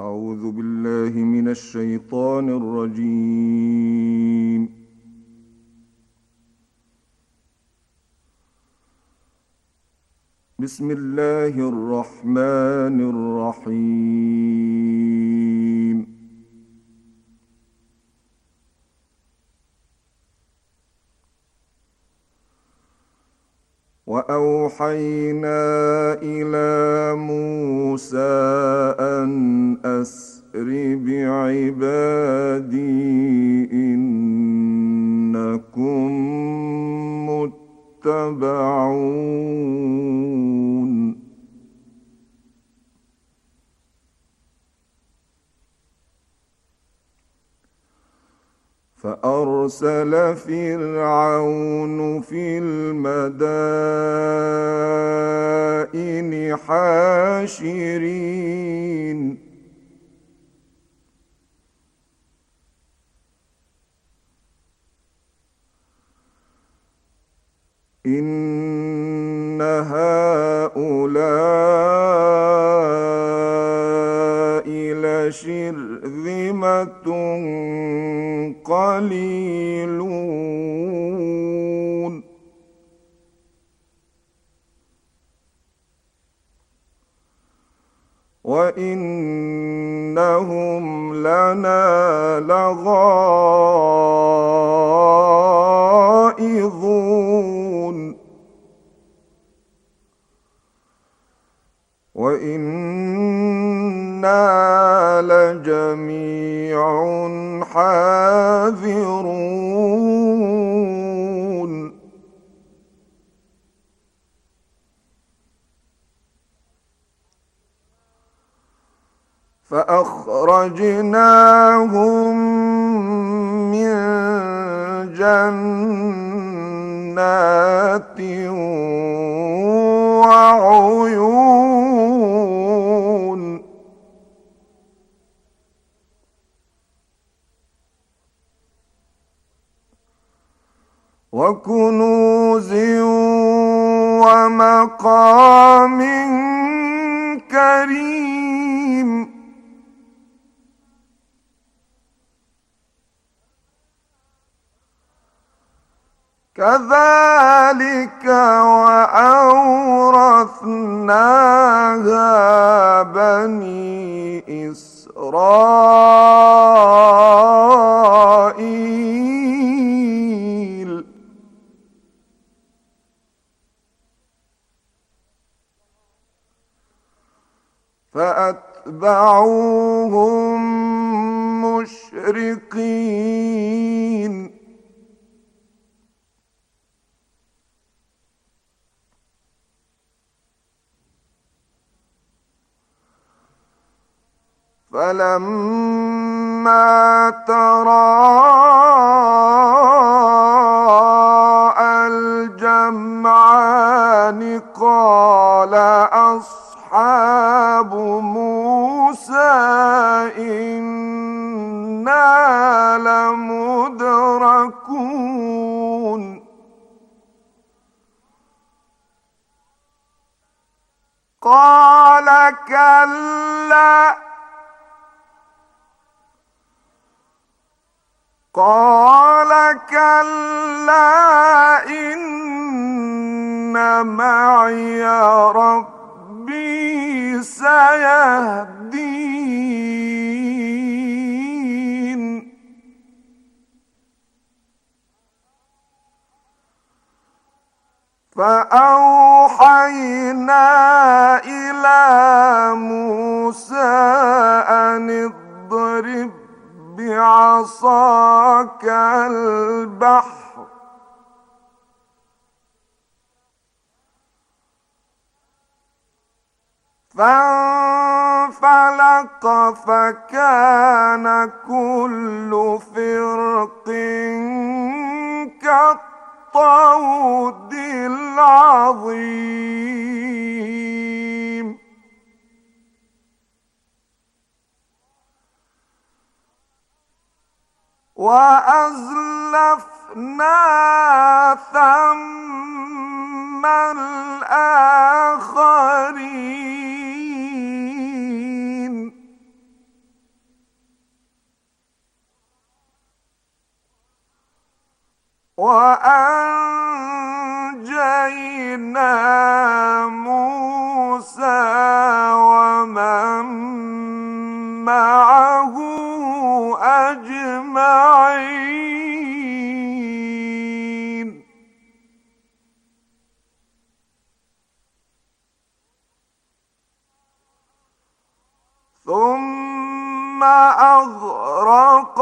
أعوذ بالله من الشيطان الرجيم. بسم الله الرحمن الرحيم. وأوحينا إلى موسى أن أسر بعبادي إنكم متبعون. فأرسل فرعون في المدائن حاشرين وإنهم لنا لغائظون. وإنا لجميع حاذرون. فأخرجناهم من جنات وعيون. وكنوز ومقام بني إسرائيل. فأتبعوهم فلما تراءى الجمعان قال أصحاب موسى إنا لمدركون قال كلا قال كلا إن معي ربي سيهدين. فأوحينا إلى موسى أن اضرب بعصاك البحر. فانفلق فكان كل فرق كالطود العظيم. وأزلفنا ثم الآخرين. وأنجينا ثم أغرقنا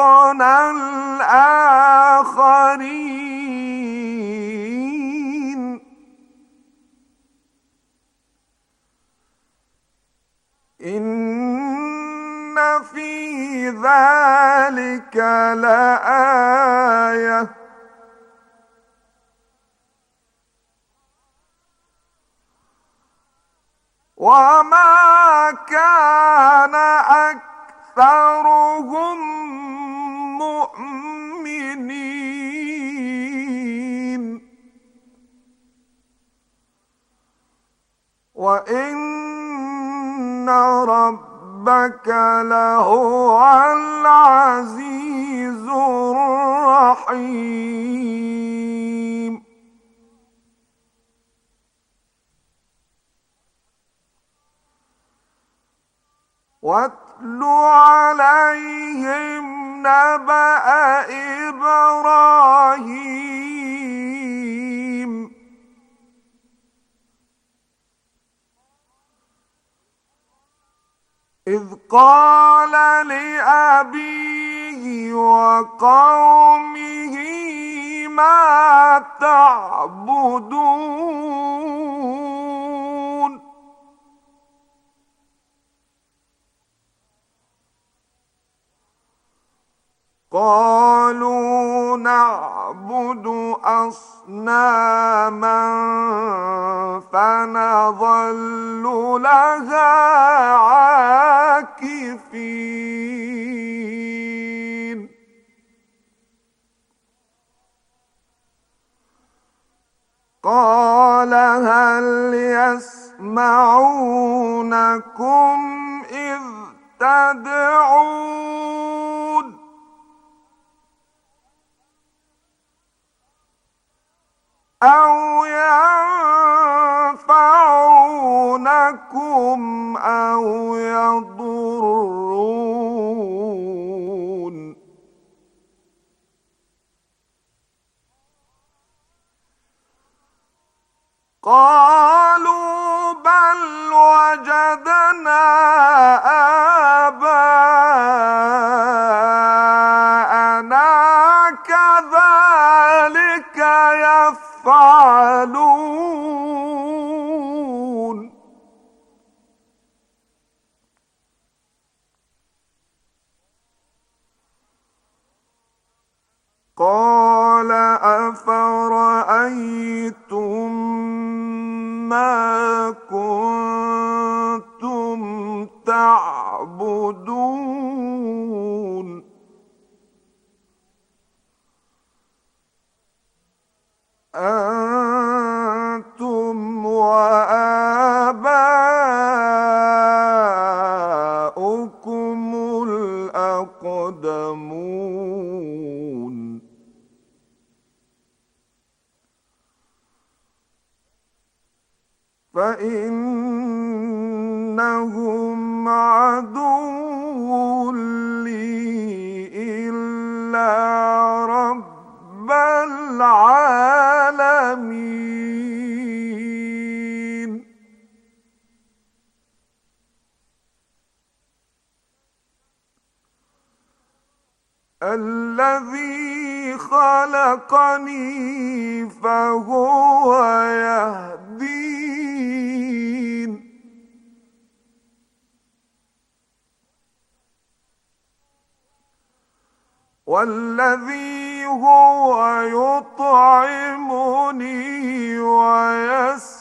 الآخرين. إن في ذلك لآية. وما كان ربك لهو العزيز الرحيم. واتل عليهم نبأ إبراهيم. إذ قال لأبيه وقومه ما تعبدون؟ قالوا نعبد أصناما فنظل لها عاكفين. قال هل يسمعونكم إذ تدعون؟ أو ينفعونكم أو يضرون قالوا بل وجدنا آباءنا قال أفرأيتم ما كنتم تعبدون؟ أنتم العالمين. الذي خلقني فهو يهدين. والذي هو يطعمني ويسقين.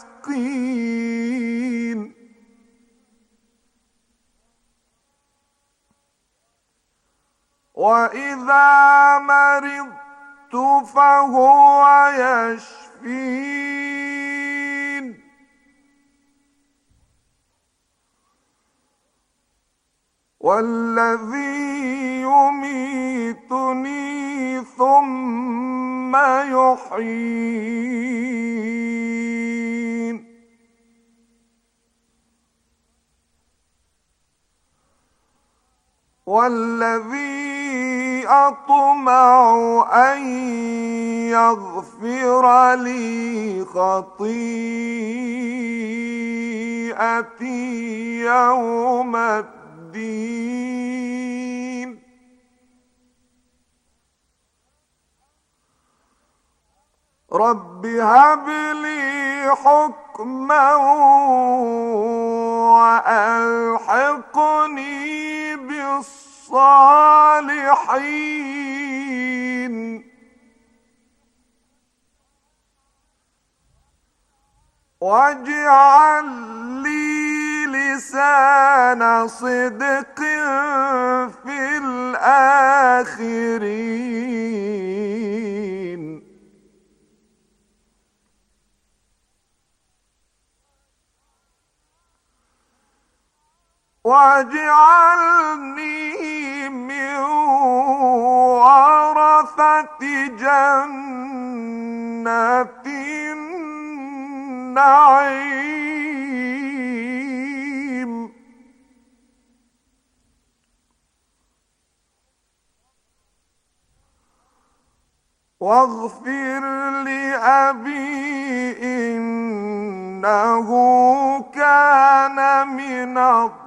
وإذا مرضت فهو يشفين. والذي يميتني ثم يحيين. والذي أطمع أن يغفر لي خطيئتي يوم الدين. رب هب لي حكما وألحقني بالصالحين واجعل لي لسان صدق في الآخرين واجعلني من ورثة جنة النعيم. واغفر لأبي إنه كان من الضالين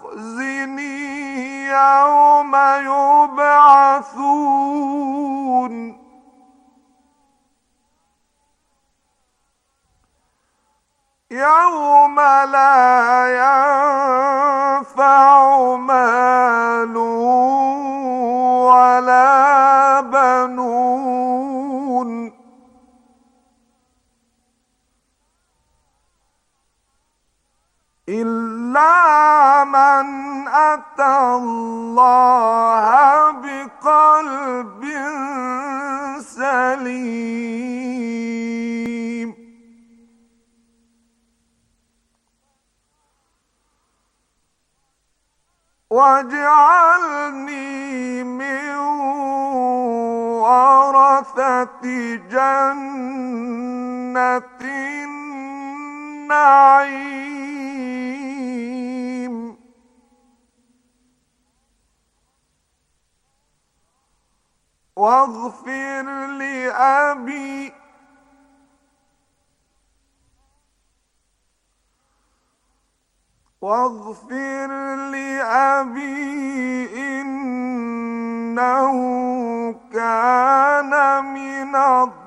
ينفع مال ولا بنون. إلا من أتى الله واجعلني من ورثة جنة النعيم. واغفر لأبي واغفر لأبي إنه كان من الضالين.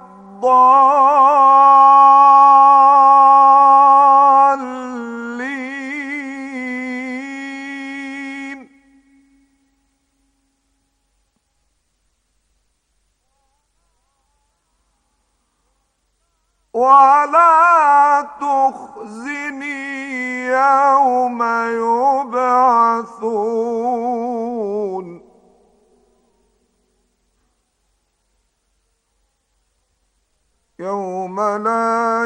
ولا تخزني يوم يبعثون. يوم لا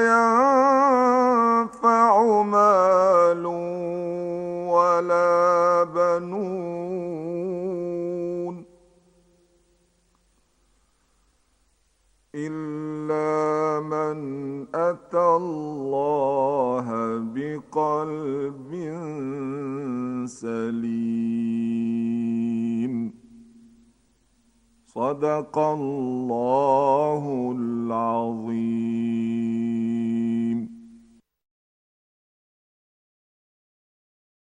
ينفع مال ولا بنون. إلا صدق الله.